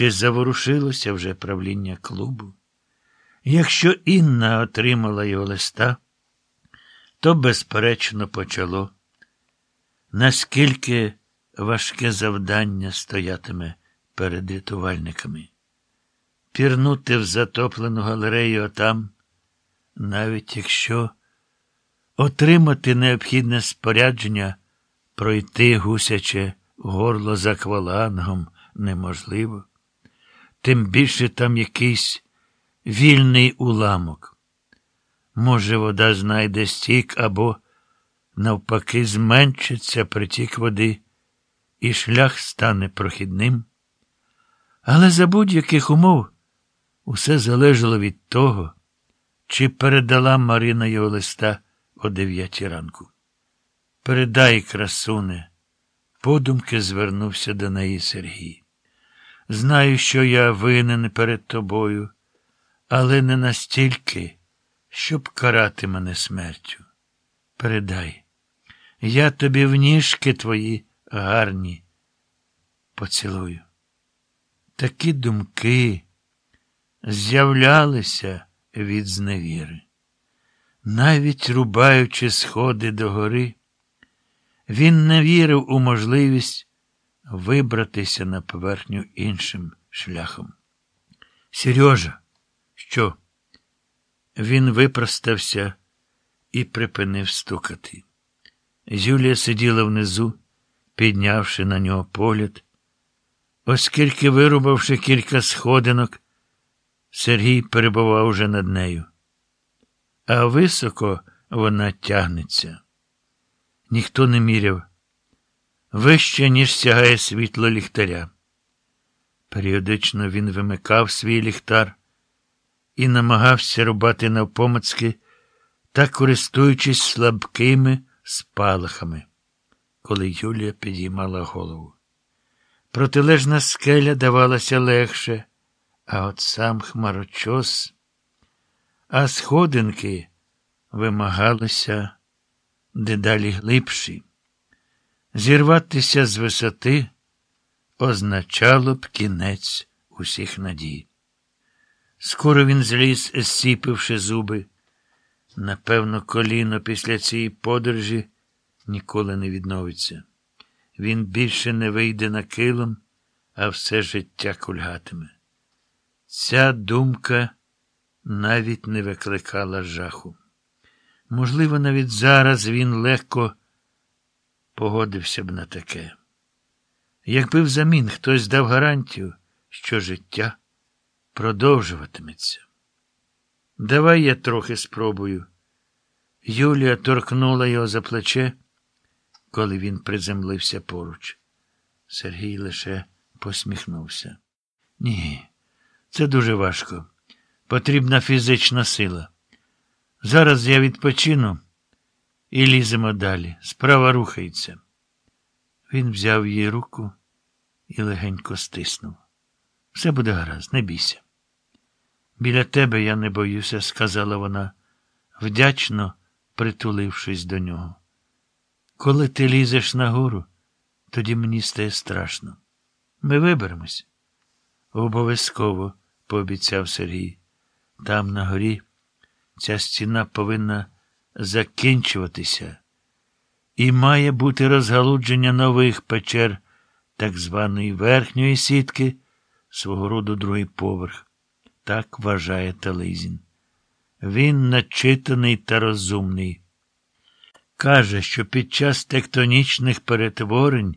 чи заворушилося вже правління клубу. Якщо Інна отримала його листа, то, безперечно, почало. Наскільки важке завдання стоятиме перед рятувальниками? Пірнути в затоплену галерею отам, навіть якщо отримати необхідне спорядження, пройти гусяче горло за аквалангом неможливо, тим більше там якийсь вільний уламок. Може, вода знайде стік або, навпаки, зменшиться притік води, і шлях стане прохідним. Але за будь-яких умов усе залежало від того, чи передала Марина його листа о дев'ятій ранку. Передай, красуне, подумки звернувся до неї Сергій. Знаю, що я винен перед тобою, але не настільки, щоб карати мене смертю. Передай, я тобі в ніжки твої гарні поцілую. Такі думки з'являлися від зневіри. Навіть рубаючи сходи до гори, він не вірив у можливість вибратися на поверхню іншим шляхом. Сережа, що? Він випростався і припинив стукати. Юлія сиділа внизу, піднявши на нього погляд. Оскільки, вирубавши кілька сходинок, Сергій перебував уже над нею. А високо вона тягнеться. Ніхто не міряв. Вище, ніж сягає світло ліхтаря. Періодично він вимикав свій ліхтар і намагався рубати навпомацьки та користуючись слабкими спалахами, коли Юлія підіймала голову. Протилежна скеля давалася легше, а от сам хмарочос, а сходинки вимагалися дедалі глибші. Зірватися з висоти означало б кінець усіх надій. Скоро він зліз, зсіпивши зуби. Напевно, коліно після цієї подорожі ніколи не відновиться. Він більше не вийде на килом, а все життя кульгатиме. Ця думка навіть не викликала жаху. Можливо, навіть зараз він легко погодився б на таке. Якби взамін хтось дав гарантію, що життя продовжуватиметься. Давай я трохи спробую. Юлія торкнула його за плече, коли він приземлився поруч. Сергій лише посміхнувся. Ні, це дуже важко. Потрібна фізична сила. Зараз я відпочину і ліземо далі. Справа рухається. Він взяв її руку і легенько стиснув. Все буде гаразд, не бійся. Біля тебе я не боюся, сказала вона, вдячно притулившись до нього. Коли ти лізеш нагору, тоді мені стає страшно. Ми виберемось. Обов'язково, пообіцяв Сергій. Там на горі ця стіна повинна закінчуватися, і має бути розгалудження нових печер, так званої верхньої сітки, свого роду другий поверх. Так вважає Тализін. Він начитаний та розумний. Каже, що під час тектонічних перетворень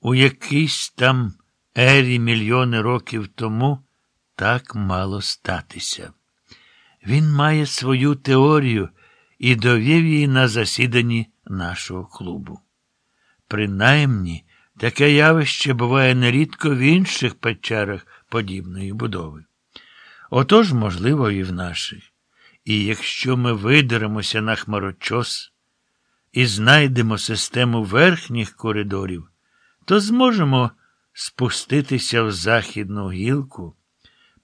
у якійсь там ері мільйони років тому так мало статися. Він має свою теорію і довів її на засіданні нашого клубу. Принаймні, таке явище буває нерідко в інших печерах подібної будови. Отож, можливо, і в наших. І якщо ми видеремося на хмарочос і знайдемо систему верхніх коридорів, то зможемо спуститися в західну гілку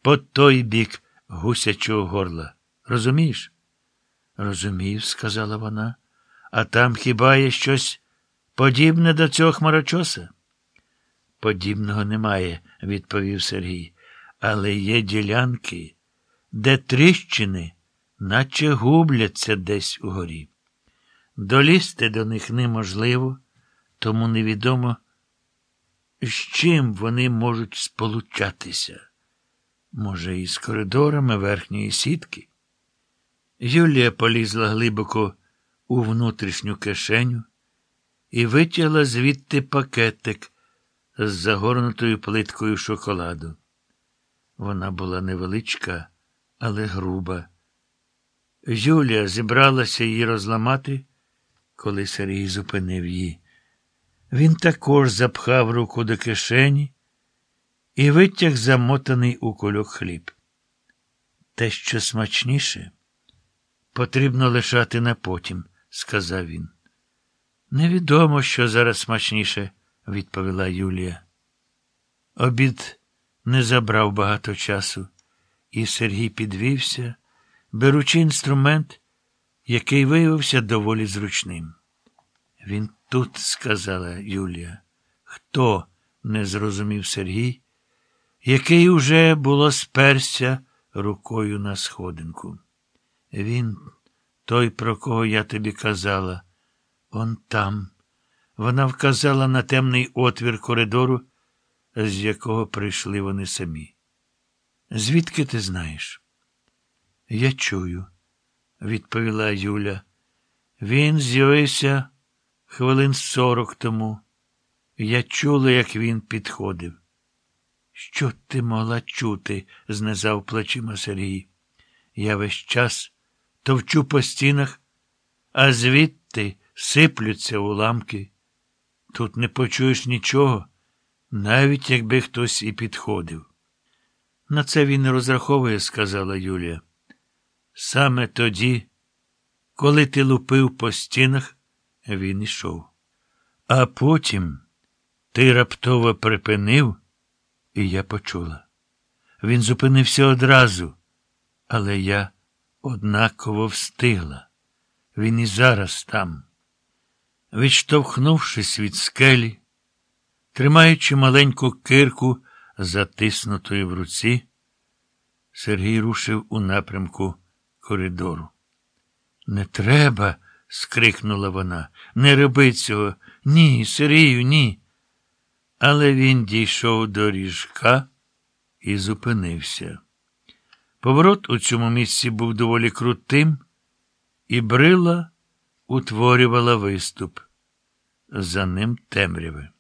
по той бік гусячого горла. Розумієш? Розумію, сказала вона. А там хіба є щось подібне до цього хмарочоса? Подібного немає, відповів Сергій. Але є ділянки, де тріщини, наче губляться десь угорі. Долізти до них неможливо, тому невідомо, з чим вони можуть сполучатися. Може, із коридорами верхньої сітки? Юлія полізла глибоко у внутрішню кишеню і витягла звідти пакетик з загорнутою плиткою шоколаду. Вона була невеличка, але груба. Юлія зібралася її розламати, коли Сергій зупинив її. Він також запхав руку до кишені і витяг замотаний у кульок хліб. Те, що смачніше, потрібно лишати на потім, сказав він. Невідомо, що зараз смачніше, відповіла Юлія. Обід не забрав багато часу, і Сергій підвівся, беручи інструмент, який виявився доволі зручним. Він тут, сказала Юлія. Хто? не зрозумів Сергій, який уже було сперся рукою на сходинку. Він, той, про кого я тобі казала, он там. Вона вказала на темний отвір коридору, з якого прийшли вони самі. Звідки ти знаєш? Я чую, відповіла Юля. Він з'явився хвилин сорок тому. Я чула, як він підходив. Що ти могла чути? знизав плечима Сергій. Я весь час товчу по стінах, а звідти сиплються уламки. Тут не почуєш нічого, навіть якби хтось і підходив. На це він не розраховує, сказала Юлія. Саме тоді, коли ти лупив по стінах, він ішов. А потім ти раптово припинив, і я почула. Він зупинився одразу, але я однаково встигла. Він і зараз там. Відштовхнувшись від скелі, тримаючи маленьку кирку, затиснутої в руці, Сергій рушив у напрямку коридору. Не треба, скрикнула вона. Не роби цього. Ні, Сергію, ні. Але він дійшов до ріжка і зупинився. Поворот у цьому місці був доволі крутим, і брила утворювала виступ. За ним темряве.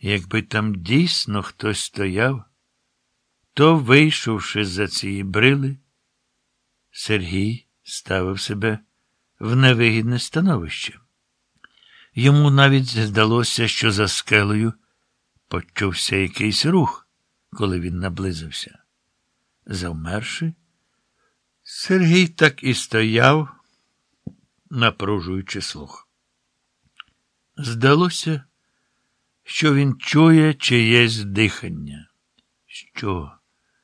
Якби там дійсно хтось стояв, то, вийшовши за цієї брили, Сергій ставив себе в невигідне становище. Йому навіть здалося, що за скелею почувся якийсь рух, коли він наблизився. Завмерши, Сергій так і стояв, напружуючи слух. Здалося, що він чує чиєсь дихання. Що?